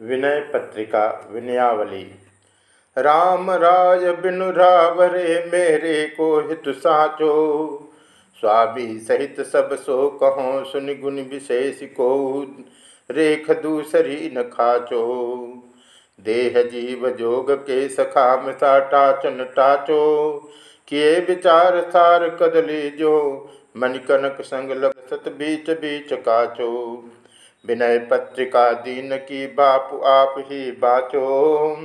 विनय पत्रिका, विनयावली। राम राय बिनु रावरे, मेरे को हित साचो। स्वामी सहित सब सो कहो, सुन गुण विशेष को। रेख दूसरी न खाचो। देह जीव जोग के सखाम सा टाचन टाचो। किए विचार सार कदली जो मन कनक संग लग सत बीच बीच काचो। विनय पत्रिका दीन की बाप आप ही बाचो।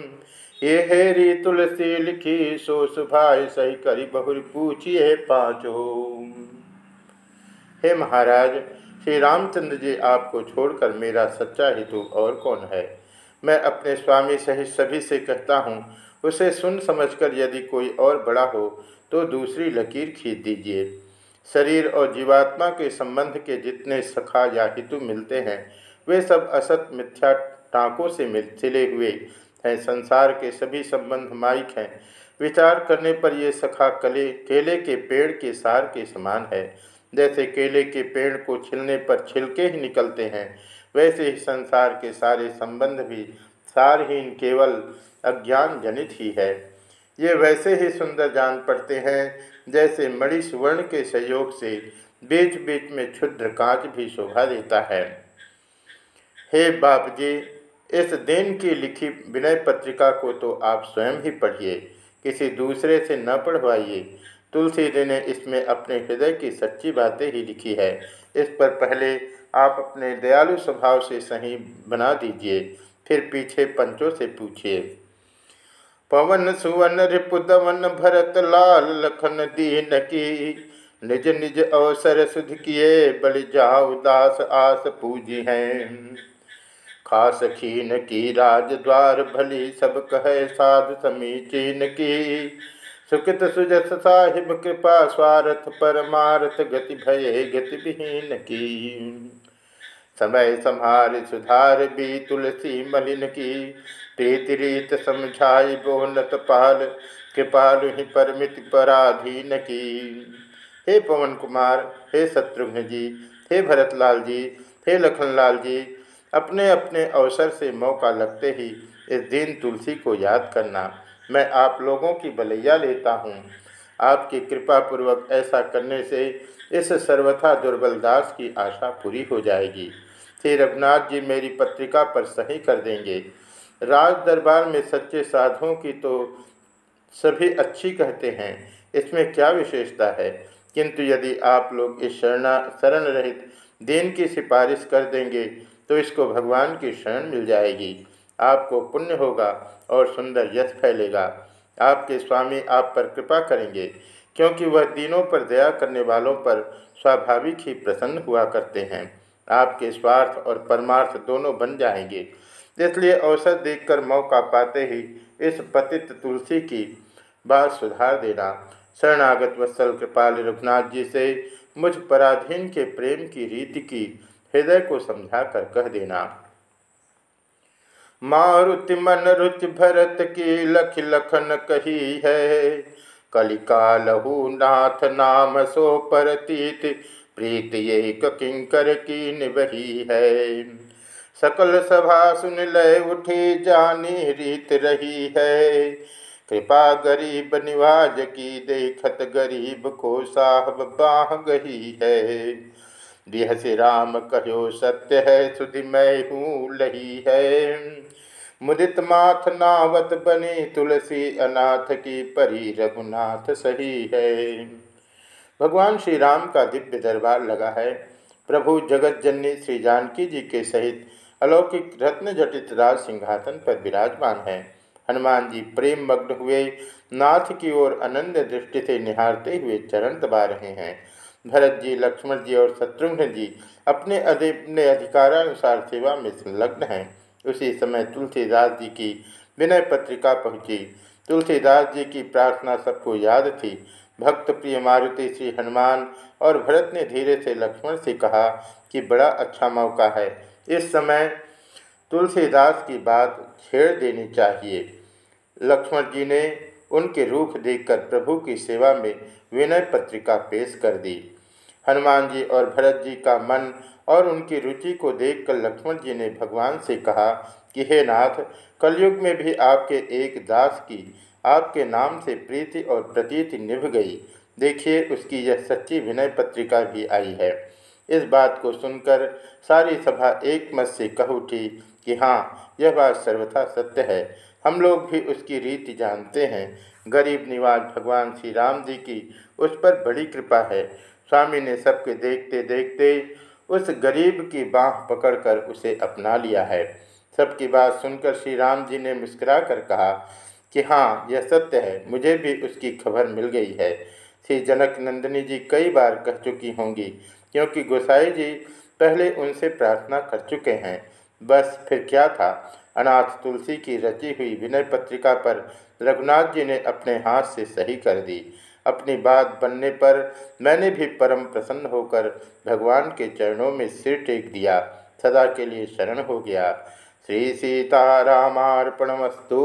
ये हेरी तुलसी लिखी, सो सुभाय सही करी, बहुर पूछिए पाचो। हे महाराज, श्री रामचंद्र जी, आपको छोड़कर मेरा सच्चा हितु और कौन है? मैं अपने स्वामी सहित सभी से कहता हूँ, उसे सुन समझकर यदि कोई और बड़ा हो तो दूसरी लकीर खींच दीजिए। शरीर और जीवात्मा के संबंध के जितने सखा या हितु मिलते हैं, वे सब असत मिथ्या टाँकों से मिल हुए हैं। संसार के सभी संबंध माइक हैं। विचार करने पर ये सखा कले, केले के पेड़ के सार के समान है। जैसे केले के पेड़ को छिलने पर छिलके ही निकलते हैं, वैसे ही संसार के सारे संबंध भी सारहीन केवल अज्ञान जनित ही है। ये वैसे ही सुंदर जान पड़ते हैं, जैसे मणि सुवर्ण के सहयोग से बीच बीच में क्षुद्र कांच भी शोभा देता है। हे बाप जी इस दिन की लिखी विनय पत्रिका को तो आप स्वयं ही पढ़िए, किसी दूसरे से न पढ़वाइए। तुलसी जी ने इसमें अपने हृदय की सच्ची बातें ही लिखी है। इस पर पहले आप अपने दयालु स्वभाव से सही बना दीजिए, फिर पीछे पंचों से पूछिए। पवन सुवन रिपुदवन भरत लाल लखन दीन की। निज निज अवसर सुध किए बलि जाऊ दास आस पूजी हैं। खास खीन की राज द्वार भली सब कहे साध समीचीन की। सुकित सुजस साहिब कृपा स्वार्थ परमार्थ गति भय गति विहीन की। समय संहार सुधार भी तुलसी मलिन की। प्रीति रीत समझाई बोनत पाल, कृपालु ही परमित पराधीन की। हे पवन कुमार, हे शत्रुघ्न जी, हे भरतलाल जी, हे लखनलाल जी, अपने अपने अवसर से मौका लगते ही इस दिन तुलसी को याद करना मैं आप लोगों की भलैया लेता हूँ। आपकी कृपा पूर्वक ऐसा करने से इस सर्वथा दुर्बल दास की आशा पूरी हो जाएगी। श्री रघुनाथ जी मेरी पत्रिका पर सही कर देंगे। राज दरबार में सच्चे साधुओं की तो सभी अच्छी कहते हैं। इसमें क्या विशेषता है? किंतु यदि आप लोग इस शरणा शरण रहित दिन की सिफारिश कर देंगे तो इसको भगवान की शरण मिल जाएगी। आपको पुण्य होगा और सुंदर यश फैलेगा। आपके स्वामी आप पर कृपा करेंगे, क्योंकि वह दिनों पर दया करने वालों पर स्वाभाविक ही प्रसन्न हुआ करते हैं। आपके स्वार्थ और परमार्थ दोनों बन जाएँगे। इसलिए अवसर देखकर मौका पाते ही इस पतित तुलसी की बात सुधार देना, शरणागत वत्सल कृपाल रघुनाथ जी से मुझ पराधीन के प्रेम की रीति की हृदय को समझा कर कह देना। मारुति मन रुचि भरत की लख लखन कही है, कलिका लहू नाथ नाम सो परतीत प्रीत एक किंकर की निबही है। सकल सभा सुन लय उठी जानी रीत रही है। कृपा गरीब निवाज की देखत गरीब को साहब बाह गही है। से राम कहो, सत्य है, सुधि मैं हूँ लही है। मुदित माथ नावत बनी तुलसी अनाथ की परी रघुनाथ सही है। भगवान श्री राम का दिव्य दरबार लगा है। प्रभु जगत जननी श्री जानकी जी के सहित अलौकिक रत्न जटित राज सिंहासन पर विराजमान है। हनुमान जी प्रेम मग्न हुए, नाथ की ओर अनन्य दृष्टि से निहारते हुए चरण दबा रहे हैं। भरत जी, लक्ष्मण जी और शत्रुघ्न जी अपने अपने अधिकारानुसार सेवा में संलग्न हैं। उसी समय तुलसीदास जी की विनय पत्रिका पहुँची। तुलसीदास जी की प्रार्थना सबको याद थी। भक्त प्रिय मारुति श्री हनुमान और भरत ने धीरे से लक्ष्मण से कहा कि बड़ा अच्छा मौका है। इस समय तुलसीदास की बात छेड़ देनी चाहिए। लक्ष्मण जी ने उनके रूख देखकर प्रभु की सेवा में विनय पत्रिका पेश कर दी। हनुमान जी और भरत जी का मन और उनकी रुचि को देखकर लक्ष्मण जी ने भगवान से कहा कि, हे नाथ, कलयुग में भी आपके एक दास की आपके नाम से प्रीति और प्रतीति निभ गई। देखिए, उसकी यह सच्ची विनय पत्रिका भी आई है। इस बात को सुनकर सारी सभा एक मत से कह उठी कि हाँ यह बात सर्वथा सत्य है। हम लोग भी उसकी रीति जानते हैं। गरीब निवास भगवान श्री राम जी की उस पर बड़ी कृपा है। स्वामी ने सबके देखते देखते उस गरीब की बाँह पकड़कर उसे अपना लिया है। सबकी बात सुनकर श्री राम जी ने मुस्कुरा कर कहा कि हाँ यह सत्य है। मुझे भी उसकी खबर मिल गई है। श्री जनक नंदिनी जी कई बार कह चुकी होंगी, क्योंकि गोसाई जी पहले उनसे प्रार्थना कर चुके हैं। बस फिर क्या था? अनाथ तुलसी की रची हुई विनय पत्रिका पर रघुनाथ जी ने अपने हाथ से सही कर दी। अपनी बात बनने पर मैंने भी परम प्रसन्न होकर भगवान के चरणों में सिर टेक दिया। सदा के लिए शरण हो गया। श्री सीतारामार्पणमस्तु।